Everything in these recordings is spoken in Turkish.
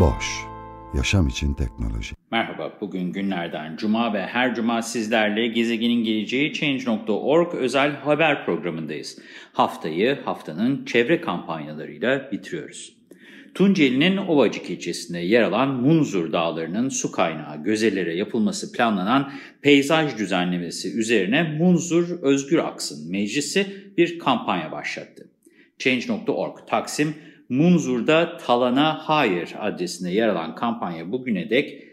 Boş, yaşam için teknoloji. Merhaba, bugün günlerden cuma ve her cuma sizlerle gezegenin geleceği Change.org özel haber programındayız. Haftayı haftanın çevre kampanyalarıyla bitiriyoruz. Tunceli'nin Ovacık ilçesinde yer alan Munzur Dağları'nın su kaynağı gözelere yapılması planlanan peyzaj düzenlemesi üzerine Munzur Özgür Aksın Meclisi bir kampanya başlattı. Change.org Taksim Munzur'da Talana Hayır adresinde yer alan kampanya bugüne dek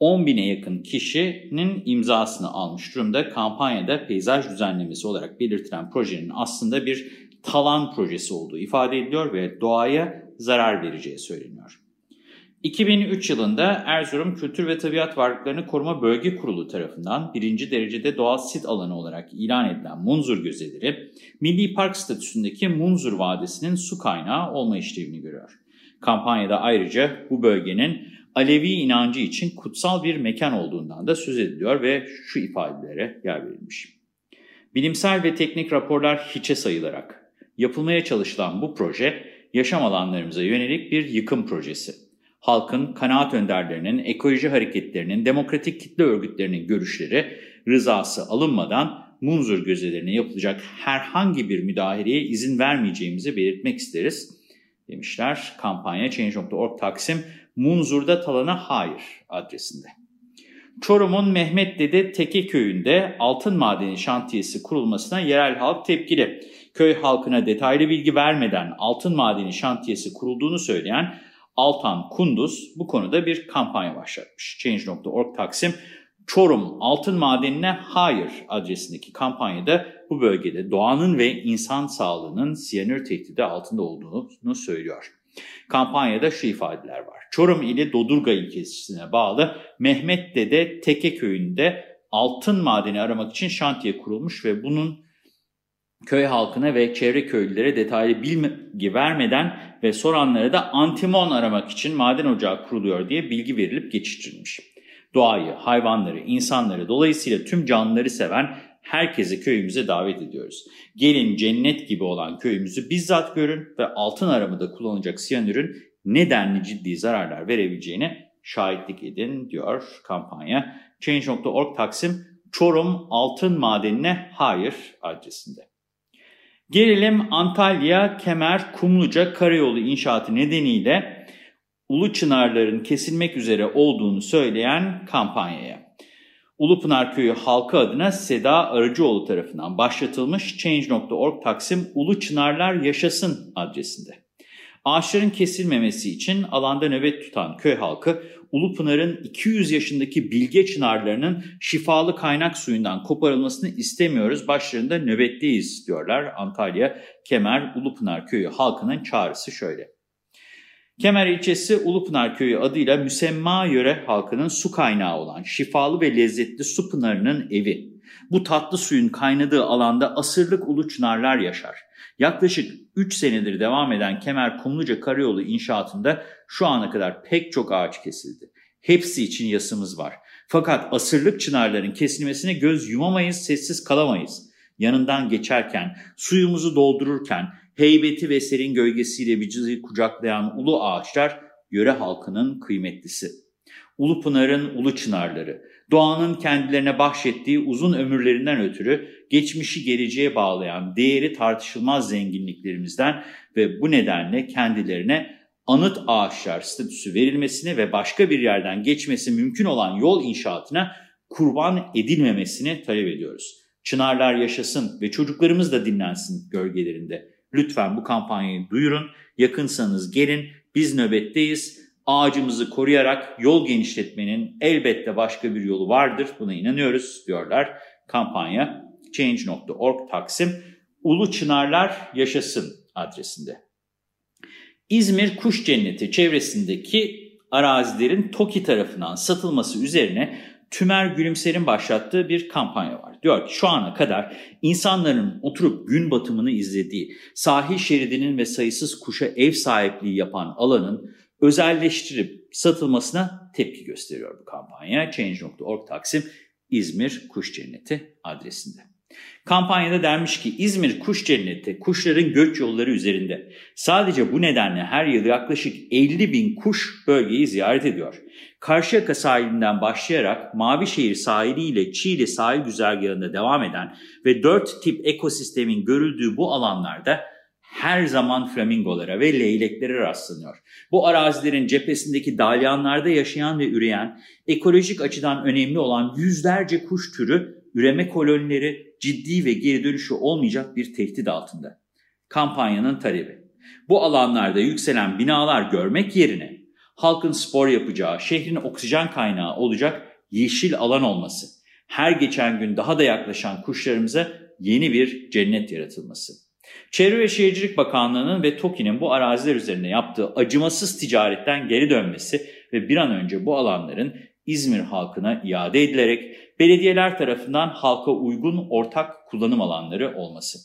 10 bine yakın kişinin imzasını almış durumda. Kampanyada peyzaj düzenlemesi olarak belirtilen projenin aslında bir talan projesi olduğu ifade ediliyor ve doğaya zarar vereceği söyleniyor. 2003 yılında Erzurum Kültür ve Tabiat Varlıklarını Koruma Bölge Kurulu tarafından birinci derecede doğal sit alanı olarak ilan edilen Munzur Gözeleri, Milli Park statüsündeki Munzur Vadisi'nin su kaynağı olma işlevini görüyor. Kampanyada ayrıca bu bölgenin Alevi inancı için kutsal bir mekan olduğundan da söz ediliyor ve şu ifadelere yer verilmiş. Bilimsel ve teknik raporlar hiçe sayılarak yapılmaya çalışılan bu proje, yaşam alanlarımıza yönelik bir yıkım projesi. Halkın, kanaat önderlerinin, ekoloji hareketlerinin, demokratik kitle örgütlerinin görüşleri, rızası alınmadan Munzur gözelerine yapılacak herhangi bir müdahaleye izin vermeyeceğimizi belirtmek isteriz, demişler. Kampanya Change.org Taksim, Munzur'da talana hayır adresinde. Çorum'un Mehmet Dede Teke köyünde altın madeni şantiyesi kurulmasına yerel halk tepkili. Köy halkına detaylı bilgi vermeden altın madeni şantiyesi kurulduğunu söyleyen Altan Kunduz bu konuda bir kampanya başlatmış. Change.org Taksim Çorum Altın Madenine Hayır adresindeki kampanyada bu bölgede doğanın ve insan sağlığının siyanür tehdidi altında olduğunu söylüyor. Kampanyada şu ifadeler var. Çorum ili Dodurga ilçesine bağlı Mehmet Dede Teke köyünde altın madeni aramak için şantiye kurulmuş ve bunun köy halkına ve çevre köylülere detaylı bilgi vermeden ve soranlara da antimon aramak için maden ocağı kuruluyor diye bilgi verilip geçiştirilmiş. Doğayı, hayvanları, insanları dolayısıyla tüm canlıları seven herkesi köyümüze davet ediyoruz. Gelin cennet gibi olan köyümüzü bizzat görün ve altın aramada kullanılacak siyanürün ne denli ciddi zararlar verebileceğine şahitlik edin diyor kampanya. Change.org Taksim Çorum Altın Madenine Hayır adresinde. Gelelim Antalya, Kemer, Kumluca Karayolu inşaatı nedeniyle Ulu Çınarların kesilmek üzere olduğunu söyleyen kampanyaya. Ulupınar Köyü halkı adına Seda Arıcıoğlu tarafından başlatılmış Change.org Taksim Ulu Çınarlar Yaşasın adresinde. Ağaçların kesilmemesi için alanda nöbet tutan köy halkı Ulupınar'ın 200 yaşındaki bilge çınarlarının şifalı kaynak suyundan koparılmasını istemiyoruz. Başlarında nöbetteyiz diyorlar Antalya Kemer Ulupınar Köyü halkının çağrısı şöyle. Kemer ilçesi Ulupınar Köyü adıyla müsemma yöre halkının su kaynağı olan şifalı ve lezzetli su pınarının evi. Bu tatlı suyun kaynadığı alanda asırlık ulu çınarlar yaşar. Yaklaşık 3 senedir devam eden Kemer Kumluca Karayolu inşaatında şu ana kadar pek çok ağaç kesildi. Hepsi için yasımız var. Fakat asırlık çınarların kesilmesine göz yumamayız, sessiz kalamayız. Yanından geçerken, suyumuzu doldururken, heybeti ve serin gölgesiyle bizi kucaklayan ulu ağaçlar yöre halkının kıymetlisi. Ulu Pınar'ın ulu çınarları, doğanın kendilerine bahşettiği uzun ömürlerinden ötürü geçmişi geleceğe bağlayan değeri tartışılmaz zenginliklerimizden ve bu nedenle kendilerine anıt ağaçlar statüsü verilmesini ve başka bir yerden geçmesi mümkün olan yol inşaatına kurban edilmemesini talep ediyoruz. Çınarlar yaşasın ve çocuklarımız da dinlensin gölgelerinde. Lütfen bu kampanyayı duyurun, yakınsanız gelin, biz nöbetteyiz. Ağacımızı koruyarak yol genişletmenin elbette başka bir yolu vardır, buna inanıyoruz diyorlar. Kampanya Change.org Taksim Ulu Çınarlar Yaşasın adresinde. İzmir Kuş Cenneti çevresindeki arazilerin TOKİ tarafından satılması üzerine Tümer Gülümser'in başlattığı bir kampanya var. Diyor ki şu ana kadar insanların oturup gün batımını izlediği, sahil şeridinin ve sayısız kuşa ev sahipliği yapan alanın özelleştirip satılmasına tepki gösteriyor bu kampanya. Change.org Taksim İzmir Kuş Cenneti adresinde. Kampanyada denmiş ki İzmir Kuş Cenneti kuşların göç yolları üzerinde. Sadece bu nedenle her yıl yaklaşık 50 bin kuş bölgeyi ziyaret ediyor. Karşıyaka sahilinden başlayarak Mavişehir sahiliyle Çiğli sahil güzergahında devam eden ve 4 tip ekosistemin görüldüğü bu alanlarda her zaman flamingolara ve leyleklere rastlanıyor. Bu arazilerin cephesindeki dalyanlarda yaşayan ve üreyen, ekolojik açıdan önemli olan yüzlerce kuş türü üreme kolonileri ciddi ve geri dönüşü olmayacak bir tehdit altında. Kampanyanın talebi. Bu alanlarda yükselen binalar görmek yerine halkın spor yapacağı, şehrin oksijen kaynağı olacak yeşil alan olması, her geçen gün daha da yaklaşan kuşlarımıza yeni bir cennet yaratılması. Çevre ve Şehircilik Bakanlığı'nın ve TOKİ'nin bu araziler üzerine yaptığı acımasız ticaretten geri dönmesi ve bir an önce bu alanların İzmir halkına iade edilerek belediyeler tarafından halka uygun ortak kullanım alanları olması.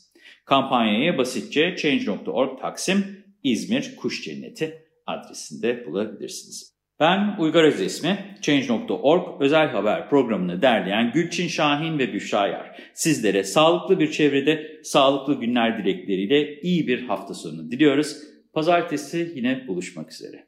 Kampanyayı basitçe Change.org Taksim İzmir Kuş Cenneti adresinde bulabilirsiniz. Ben Uygar Özesmi, Change.org özel haber programını derleyen Gülçin Şahin ve Büşra Yar. Sizlere sağlıklı bir çevrede sağlıklı günler dilekleriyle iyi bir hafta sonu diliyoruz. Pazartesi yine buluşmak üzere.